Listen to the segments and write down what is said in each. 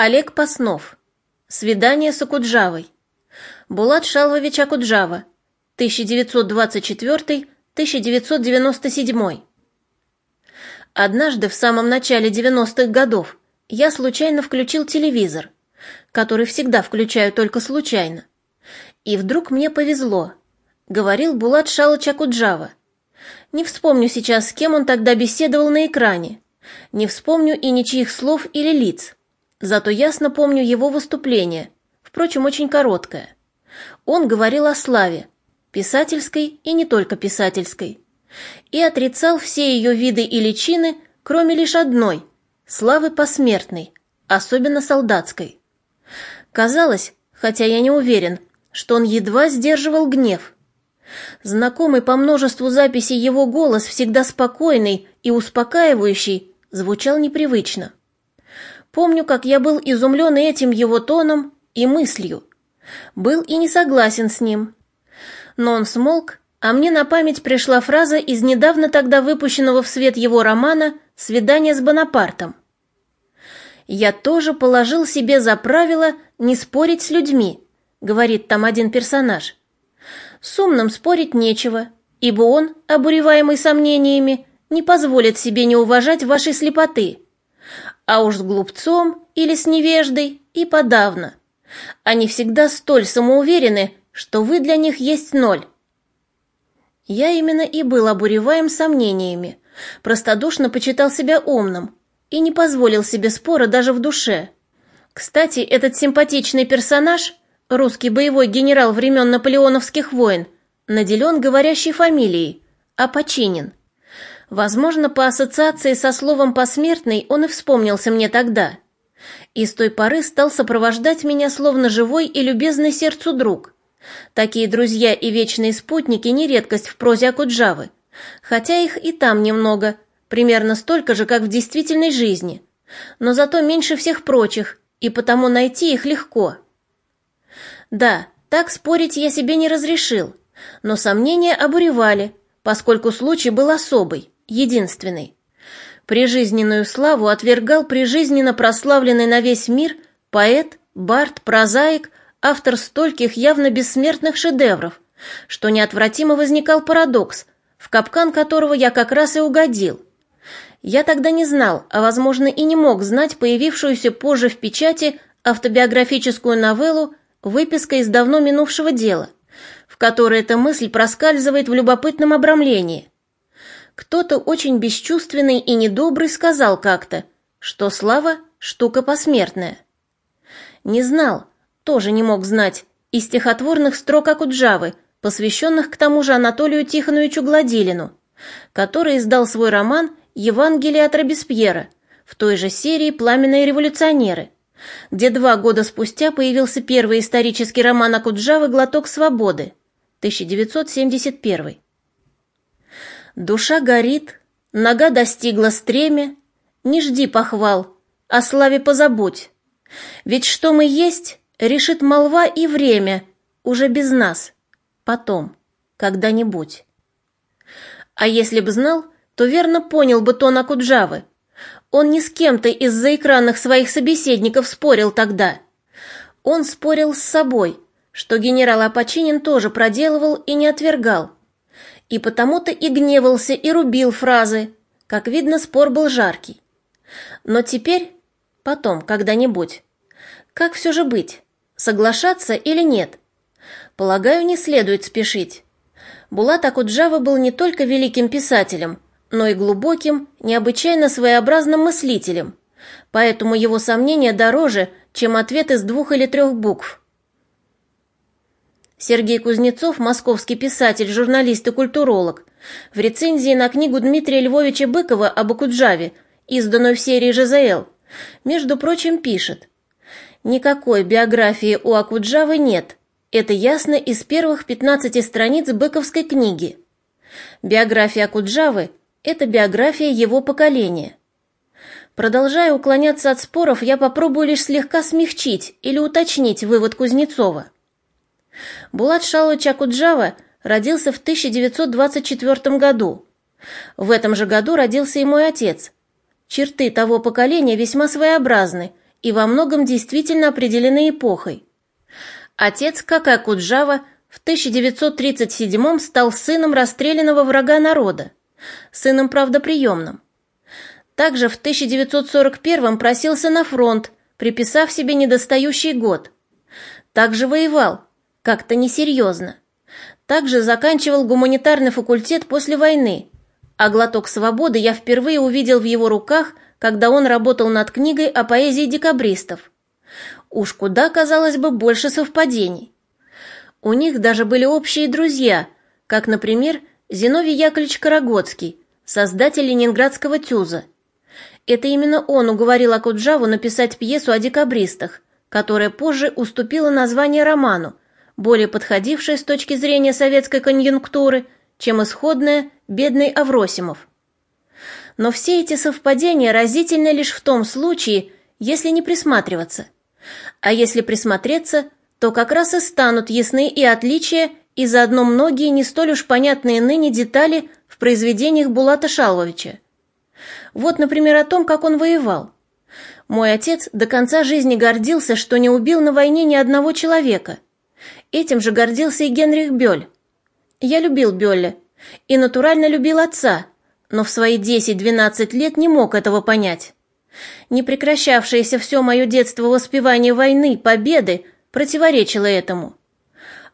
Олег Паснов. Свидание с Акуджавой. Булат Шалвович Акуджава. 1924-1997. Однажды в самом начале 90-х годов я случайно включил телевизор, который всегда включаю только случайно. И вдруг мне повезло. Говорил Булат Шалыч Акуджава. Не вспомню сейчас, с кем он тогда беседовал на экране. Не вспомню и ничьих слов или лиц. Зато ясно помню его выступление, впрочем, очень короткое. Он говорил о славе, писательской и не только писательской, и отрицал все ее виды и личины, кроме лишь одной – славы посмертной, особенно солдатской. Казалось, хотя я не уверен, что он едва сдерживал гнев. Знакомый по множеству записей его голос, всегда спокойный и успокаивающий, звучал непривычно. Помню, как я был изумлен этим его тоном и мыслью. Был и не согласен с ним. Но он смолк, а мне на память пришла фраза из недавно тогда выпущенного в свет его романа «Свидание с Бонапартом». «Я тоже положил себе за правило не спорить с людьми», — говорит там один персонаж. С умным спорить нечего, ибо он, обуреваемый сомнениями, не позволит себе не уважать вашей слепоты. А уж с глупцом или с невеждой и подавно. Они всегда столь самоуверены, что вы для них есть ноль. Я именно и был обуреваем сомнениями, простодушно почитал себя умным и не позволил себе спора даже в душе. Кстати, этот симпатичный персонаж, русский боевой генерал времен наполеоновских войн, наделен говорящей фамилией – Апочинин. Возможно, по ассоциации со словом «посмертный» он и вспомнился мне тогда. И с той поры стал сопровождать меня словно живой и любезный сердцу друг. Такие друзья и вечные спутники не редкость в прозе Акуджавы, хотя их и там немного, примерно столько же, как в действительной жизни, но зато меньше всех прочих, и потому найти их легко. Да, так спорить я себе не разрешил, но сомнения обуревали, поскольку случай был особый единственный. Прижизненную славу отвергал прижизненно прославленный на весь мир поэт, бард, прозаик, автор стольких явно бессмертных шедевров, что неотвратимо возникал парадокс, в капкан которого я как раз и угодил. Я тогда не знал, а, возможно, и не мог знать появившуюся позже в печати автобиографическую новеллу «Выписка из давно минувшего дела», в которой эта мысль проскальзывает в любопытном обрамлении – кто-то очень бесчувственный и недобрый сказал как-то, что слава — штука посмертная. Не знал, тоже не мог знать, из стихотворных строк Акуджавы, посвященных к тому же Анатолию Тихоновичу Гладилину, который издал свой роман «Евангелие от Робеспьера» в той же серии «Пламенные революционеры», где два года спустя появился первый исторический роман Акуджавы «Глоток свободы» 1971. Душа горит, нога достигла стремя, не жди похвал, о славе позабудь. Ведь что мы есть, решит молва и время, уже без нас, потом, когда-нибудь. А если б знал, то верно понял бы тон Акуджавы. Он не с кем-то из-за экранных своих собеседников спорил тогда. Он спорил с собой, что генерал Апочинин тоже проделывал и не отвергал и потому-то и гневался, и рубил фразы. Как видно, спор был жаркий. Но теперь, потом, когда-нибудь, как все же быть, соглашаться или нет? Полагаю, не следует спешить. Булат Акуджава был не только великим писателем, но и глубоким, необычайно своеобразным мыслителем, поэтому его сомнения дороже, чем ответ из двух или трех букв. Сергей Кузнецов, московский писатель, журналист и культуролог, в рецензии на книгу Дмитрия Львовича Быкова об Акуджаве, изданную в серии «ЖЗЛ», между прочим, пишет «Никакой биографии у Акуджавы нет. Это ясно из первых 15 страниц быковской книги. Биография Акуджавы – это биография его поколения. Продолжая уклоняться от споров, я попробую лишь слегка смягчить или уточнить вывод Кузнецова – Булат Шалович Акуджава родился в 1924 году. В этом же году родился и мой отец. Черты того поколения весьма своеобразны и во многом действительно определены эпохой. Отец Кака Куджава в 1937 стал сыном расстрелянного врага народа, сыном правдоприемным. Также в 1941 просился на фронт, приписав себе недостающий год. Также воевал, как-то несерьезно. Также заканчивал гуманитарный факультет после войны, а глоток свободы я впервые увидел в его руках, когда он работал над книгой о поэзии декабристов. Уж куда, казалось бы, больше совпадений. У них даже были общие друзья, как, например, Зиновий Яковлевич Карагодский, создатель ленинградского ТЮЗа. Это именно он уговорил Акуджаву написать пьесу о декабристах, которая позже уступила название роману, более подходившее с точки зрения советской конъюнктуры, чем исходная «Бедный Авросимов». Но все эти совпадения разительны лишь в том случае, если не присматриваться. А если присмотреться, то как раз и станут ясны и отличия, и заодно многие не столь уж понятные ныне детали в произведениях Булата Шаловича. Вот, например, о том, как он воевал. Мой отец до конца жизни гордился, что не убил на войне ни одного человека – Этим же гордился и Генрих Бёль. Я любил Бёля и натурально любил отца, но в свои 10-12 лет не мог этого понять. Не прекращавшееся все мое детство воспевание войны, победы, противоречило этому.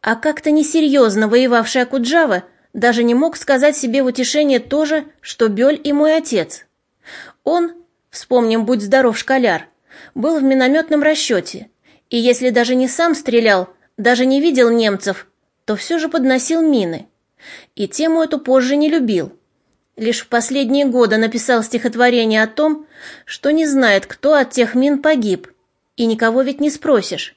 А как-то несерьезно воевавший Акуджава даже не мог сказать себе в утешение то же, что Бёль и мой отец. Он, вспомним, будь здоров, школяр, был в минометном расчете, и если даже не сам стрелял, даже не видел немцев, то все же подносил мины. И тему эту позже не любил. Лишь в последние годы написал стихотворение о том, что не знает, кто от тех мин погиб, и никого ведь не спросишь.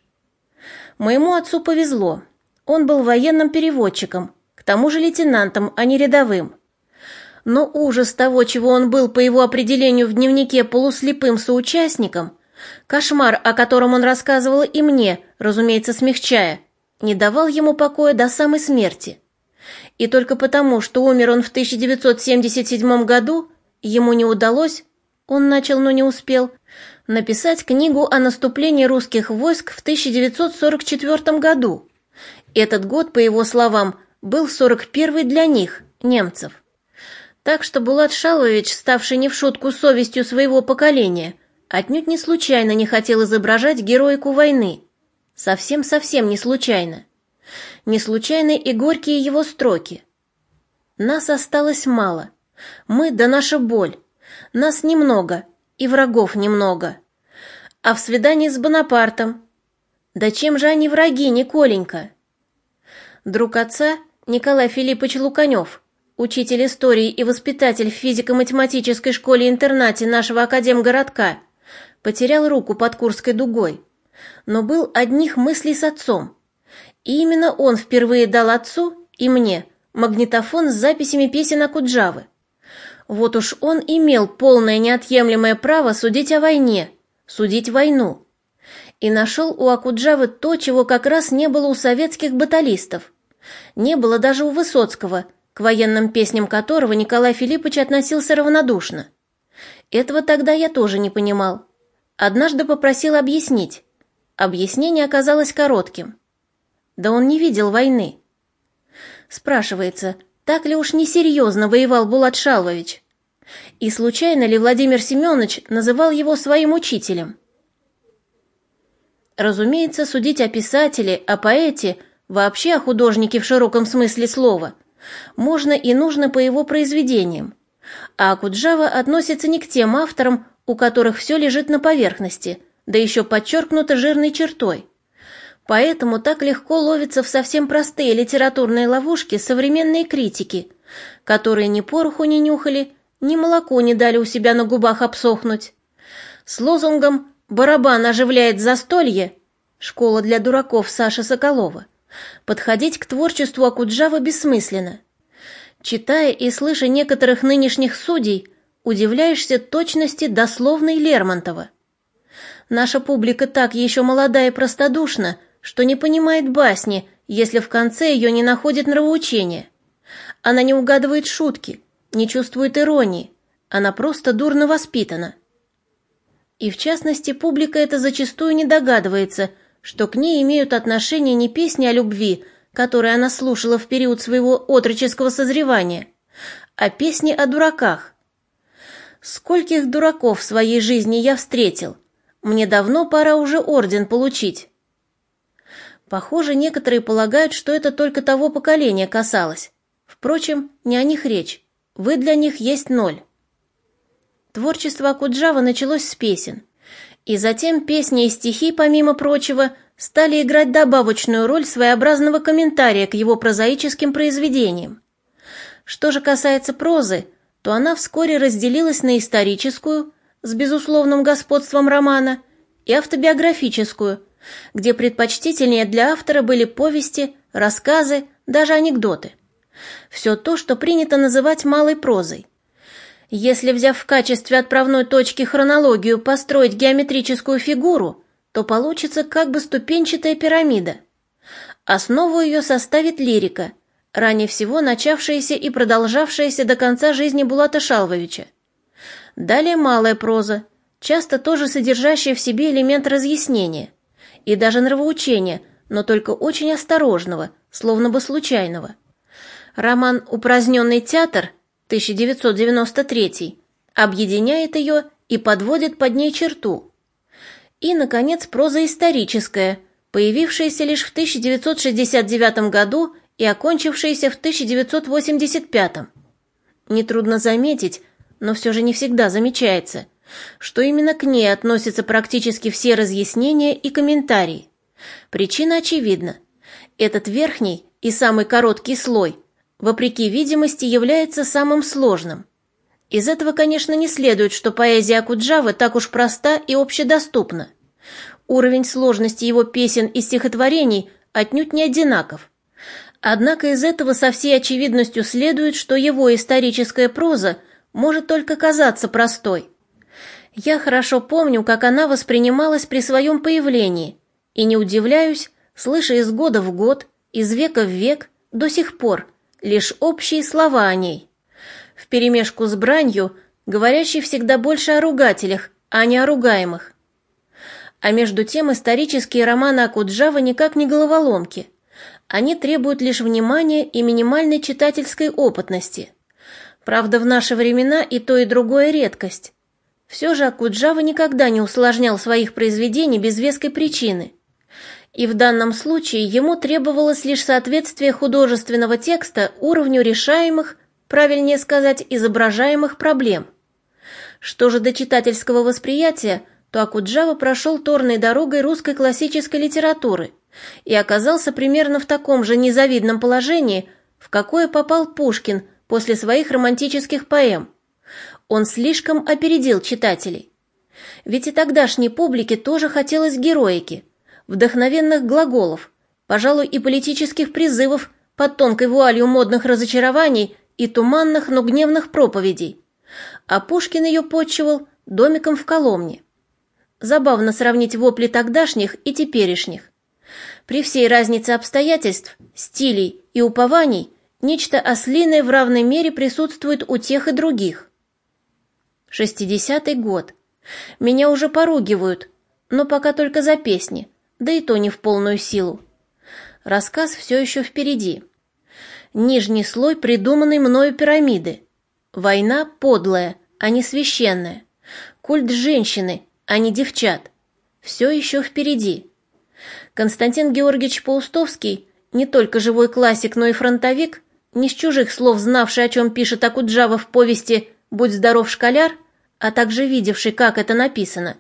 Моему отцу повезло. Он был военным переводчиком, к тому же лейтенантом, а не рядовым. Но ужас того, чего он был по его определению в дневнике полуслепым соучастником, Кошмар, о котором он рассказывал и мне, разумеется, смягчая, не давал ему покоя до самой смерти. И только потому, что умер он в 1977 году, ему не удалось, он начал, но не успел, написать книгу о наступлении русских войск в 1944 году. Этот год, по его словам, был 41 для них, немцев. Так что Булат Шалович, ставший не в шутку совестью своего поколения, отнюдь не случайно не хотел изображать героику войны. Совсем-совсем не случайно. Не случайны и горькие его строки. Нас осталось мало. Мы да наша боль. Нас немного, и врагов немного. А в свидании с Бонапартом? Да чем же они враги, Николенька? Друг отца Николай Филиппович Луканев, учитель истории и воспитатель в физико-математической школе-интернате нашего академгородка, потерял руку под Курской дугой, но был одних мыслей с отцом. И именно он впервые дал отцу и мне магнитофон с записями песен Акуджавы. Вот уж он имел полное неотъемлемое право судить о войне, судить войну. И нашел у Акуджавы то, чего как раз не было у советских баталистов. Не было даже у Высоцкого, к военным песням которого Николай Филиппович относился равнодушно. Этого тогда я тоже не понимал. Однажды попросил объяснить. Объяснение оказалось коротким. Да он не видел войны. Спрашивается, так ли уж несерьезно воевал Булат Шалвович? И случайно ли Владимир Семенович называл его своим учителем? Разумеется, судить о писателе, о поэте, вообще о художнике в широком смысле слова, можно и нужно по его произведениям. А Акуджава относится не к тем авторам, у которых все лежит на поверхности, да еще подчеркнуто жирной чертой. Поэтому так легко ловятся в совсем простые литературные ловушки современные критики, которые ни пороху не нюхали, ни молоко не дали у себя на губах обсохнуть. С лозунгом «Барабан оживляет застолье» школа для дураков Саши Соколова подходить к творчеству Акуджава бессмысленно. Читая и слыша некоторых нынешних судей, удивляешься точности дословной Лермонтова. Наша публика так еще молода и простодушна, что не понимает басни, если в конце ее не находит нравоучения. Она не угадывает шутки, не чувствует иронии, она просто дурно воспитана. И в частности, публика это зачастую не догадывается, что к ней имеют отношение не песни о любви, которые она слушала в период своего отроческого созревания, а песни о дураках. Скольких дураков в своей жизни я встретил. Мне давно пора уже орден получить. Похоже, некоторые полагают, что это только того поколения касалось. Впрочем, не о них речь. Вы для них есть ноль. Творчество Акуджава началось с песен. И затем песни и стихи, помимо прочего, стали играть добавочную роль своеобразного комментария к его прозаическим произведениям. Что же касается прозы, то она вскоре разделилась на историческую, с безусловным господством романа, и автобиографическую, где предпочтительнее для автора были повести, рассказы, даже анекдоты. Все то, что принято называть малой прозой. Если, взяв в качестве отправной точки хронологию, построить геометрическую фигуру, то получится как бы ступенчатая пирамида. Основу ее составит лирика, ранее всего начавшаяся и продолжавшаяся до конца жизни Булата Шалвовича. Далее малая проза, часто тоже содержащая в себе элемент разъяснения и даже нравоучения, но только очень осторожного, словно бы случайного. Роман «Упраздненный театр» 1993 объединяет ее и подводит под ней черту. И, наконец, проза историческая, появившаяся лишь в 1969 году и окончившаяся в 1985. Нетрудно заметить, но все же не всегда замечается, что именно к ней относятся практически все разъяснения и комментарии. Причина очевидна. Этот верхний и самый короткий слой, вопреки видимости, является самым сложным. Из этого, конечно, не следует, что поэзия Акуджавы так уж проста и общедоступна. Уровень сложности его песен и стихотворений отнюдь не одинаков. Однако из этого со всей очевидностью следует, что его историческая проза – может только казаться простой. Я хорошо помню, как она воспринималась при своем появлении, и не удивляюсь, слыша из года в год, из века в век, до сих пор, лишь общие слова о ней. Вперемешку с бранью, говорящей всегда больше о ругателях, а не о ругаемых. А между тем исторические романы Акуджава никак не головоломки. Они требуют лишь внимания и минимальной читательской опытности – Правда, в наши времена и то, и другое редкость. Все же Акуджава никогда не усложнял своих произведений без веской причины. И в данном случае ему требовалось лишь соответствие художественного текста уровню решаемых, правильнее сказать, изображаемых проблем. Что же до читательского восприятия, то Акуджава прошел торной дорогой русской классической литературы и оказался примерно в таком же незавидном положении, в какое попал Пушкин – после своих романтических поэм. Он слишком опередил читателей. Ведь и тогдашней публике тоже хотелось героики, вдохновенных глаголов, пожалуй, и политических призывов под тонкой вуалью модных разочарований и туманных, но гневных проповедей. А Пушкин ее почивал домиком в Коломне. Забавно сравнить вопли тогдашних и теперешних. При всей разнице обстоятельств, стилей и упований Нечто ослиное в равной мере присутствует у тех и других. Шестидесятый год. Меня уже поругивают, но пока только за песни, да и то не в полную силу. Рассказ все еще впереди. Нижний слой придуманной мною пирамиды. Война подлая, а не священная. Культ женщины, а не девчат. Все еще впереди. Константин Георгиевич Паустовский, не только живой классик, но и фронтовик, не с чужих слов знавший, о чем пишет Акуджава в повести «Будь здоров, школяр», а также видевший, как это написано,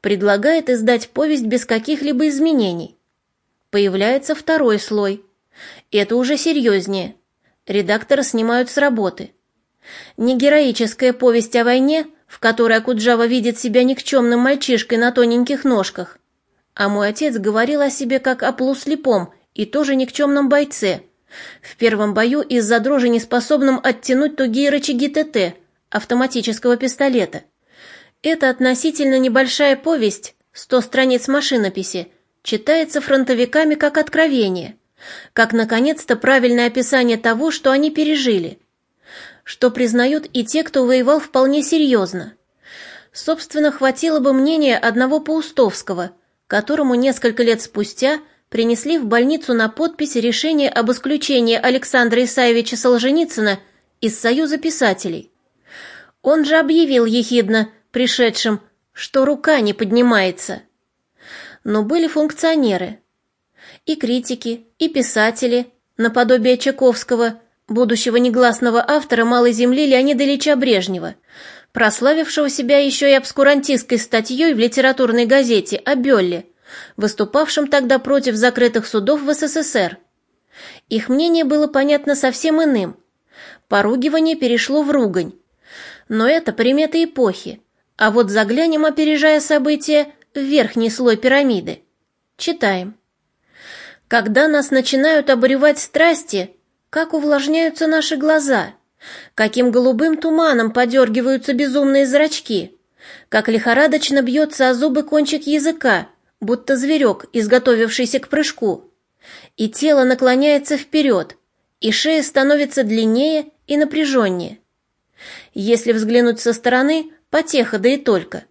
предлагает издать повесть без каких-либо изменений. Появляется второй слой. Это уже серьезнее. Редактора снимают с работы. Не героическая повесть о войне, в которой Акуджава видит себя никчемным мальчишкой на тоненьких ножках, а мой отец говорил о себе как о полуслепом и тоже никчемном бойце – в первом бою из-за дрожи неспособным оттянуть тугие рычаги ТТ, автоматического пистолета. Это относительно небольшая повесть, сто страниц машинописи, читается фронтовиками как откровение, как, наконец-то, правильное описание того, что они пережили, что признают и те, кто воевал вполне серьезно. собственно, хватило бы мнения одного Паустовского, которому несколько лет спустя принесли в больницу на подпись решение об исключении Александра Исаевича Солженицына из Союза писателей. Он же объявил ехидно пришедшим, что рука не поднимается. Но были функционеры. И критики, и писатели, наподобие Чаковского, будущего негласного автора «Малой земли» Леонида Ильича Брежнева, прославившего себя еще и обскурантистской статьей в литературной газете о Бёлле, выступавшем тогда против закрытых судов в СССР. Их мнение было понятно совсем иным. Поругивание перешло в ругань. Но это приметы эпохи, а вот заглянем, опережая события, в верхний слой пирамиды. Читаем. Когда нас начинают обуревать страсти, как увлажняются наши глаза, каким голубым туманом подергиваются безумные зрачки, как лихорадочно бьется о зубы кончик языка, будто зверек, изготовившийся к прыжку. И тело наклоняется вперед, и шея становится длиннее и напряженнее. Если взглянуть со стороны, потеха, да и только.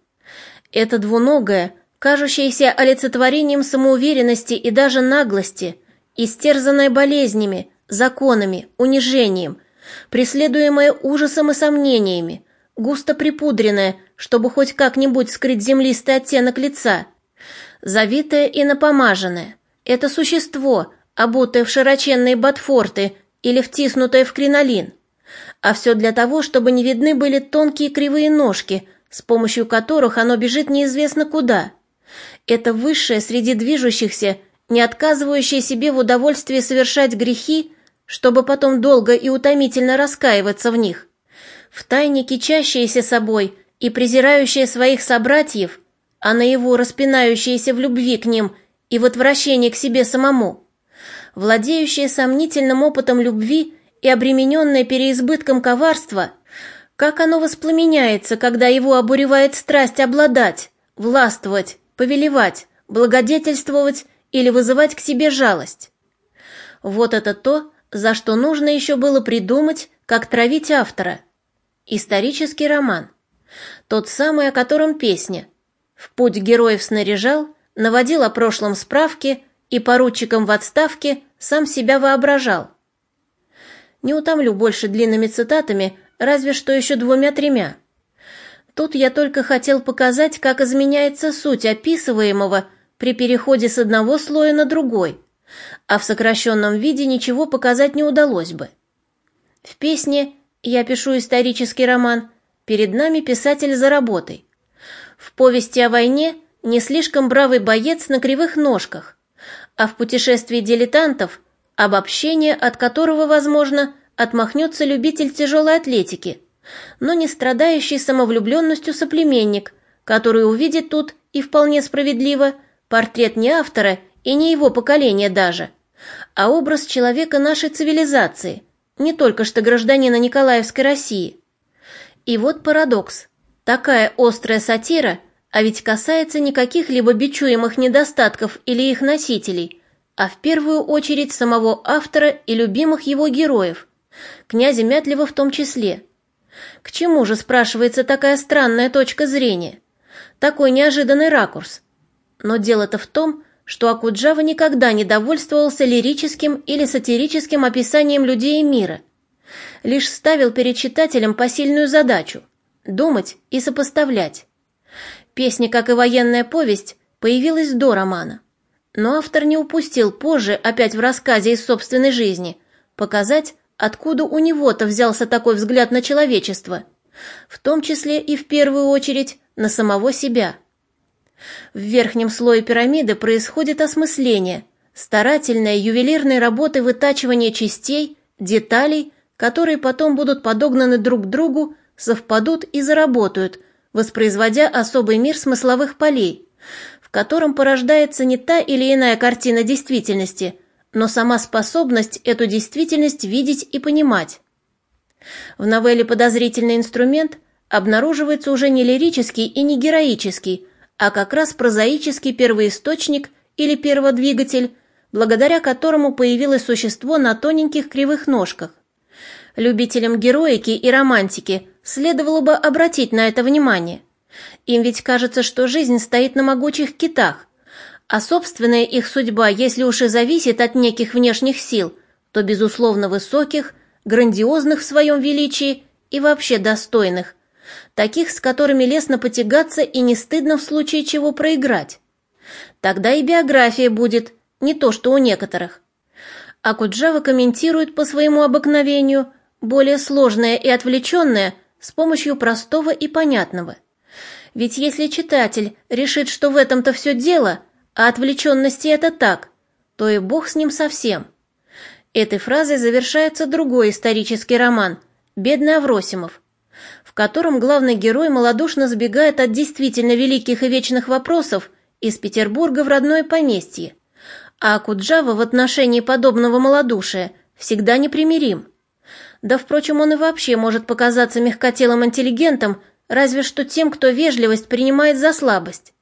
Это двуногое, кажущееся олицетворением самоуверенности и даже наглости, истерзанное болезнями, законами, унижением, преследуемое ужасом и сомнениями, густо припудренное, чтобы хоть как-нибудь скрыть землистый оттенок лица, завитое и напомаженное. Это существо, обутое в широченные ботфорты или втиснутое в кринолин. А все для того, чтобы не видны были тонкие кривые ножки, с помощью которых оно бежит неизвестно куда. Это высшее среди движущихся, не отказывающее себе в удовольствии совершать грехи, чтобы потом долго и утомительно раскаиваться в них. Втайне кичащееся собой и презирающее своих собратьев, а наяву распинающееся в любви к ним и в отвращении к себе самому, владеющее сомнительным опытом любви и обремененное переизбытком коварства, как оно воспламеняется, когда его обуревает страсть обладать, властвовать, повелевать, благодетельствовать или вызывать к себе жалость. Вот это то, за что нужно еще было придумать, как травить автора. Исторический роман. Тот самый, о котором песня. В путь героев снаряжал, наводил о прошлом справки и поручиком в отставке сам себя воображал. Не утомлю больше длинными цитатами, разве что еще двумя-тремя. Тут я только хотел показать, как изменяется суть описываемого при переходе с одного слоя на другой, а в сокращенном виде ничего показать не удалось бы. В песне «Я пишу исторический роман» перед нами писатель за работой. В повести о войне не слишком бравый боец на кривых ножках, а в путешествии дилетантов обобщение, от которого, возможно, отмахнется любитель тяжелой атлетики, но не страдающий самовлюбленностью соплеменник, который увидит тут, и вполне справедливо, портрет не автора и не его поколения даже, а образ человека нашей цивилизации, не только что гражданина Николаевской России. И вот парадокс. Такая острая сатира, а ведь касается не каких-либо бичуемых недостатков или их носителей, а в первую очередь самого автора и любимых его героев, князя Мятлева в том числе. К чему же, спрашивается, такая странная точка зрения? Такой неожиданный ракурс? Но дело-то в том, что Акуджава никогда не довольствовался лирическим или сатирическим описанием людей и мира. Лишь ставил перед читателем посильную задачу – думать и сопоставлять. Песня, как и военная повесть, появилась до романа. Но автор не упустил позже, опять в рассказе из собственной жизни, показать, откуда у него-то взялся такой взгляд на человечество, в том числе и в первую очередь на самого себя. В верхнем слое пирамиды происходит осмысление, старательная ювелирной работы вытачивания частей, деталей, которые потом будут подогнаны друг к другу, совпадут и заработают – воспроизводя особый мир смысловых полей, в котором порождается не та или иная картина действительности, но сама способность эту действительность видеть и понимать. В новелле «Подозрительный инструмент» обнаруживается уже не лирический и не героический, а как раз прозаический первоисточник или перводвигатель, благодаря которому появилось существо на тоненьких кривых ножках. Любителям героики и романтики следовало бы обратить на это внимание. Им ведь кажется, что жизнь стоит на могучих китах, а собственная их судьба, если уж и зависит от неких внешних сил, то, безусловно, высоких, грандиозных в своем величии и вообще достойных, таких, с которыми лестно потягаться и не стыдно в случае чего проиграть. Тогда и биография будет не то, что у некоторых. А Куджава комментирует по своему обыкновению более сложное и отвлеченное с помощью простого и понятного. Ведь если читатель решит, что в этом-то все дело, а отвлеченности это так, то и бог с ним совсем. Этой фразой завершается другой исторический роман «Бедный Авросимов», в котором главный герой малодушно сбегает от действительно великих и вечных вопросов из Петербурга в родное поместье, а Куджава в отношении подобного малодушия всегда непримирим. Да, впрочем, он и вообще может показаться мягкотелым интеллигентом, разве что тем, кто вежливость принимает за слабость.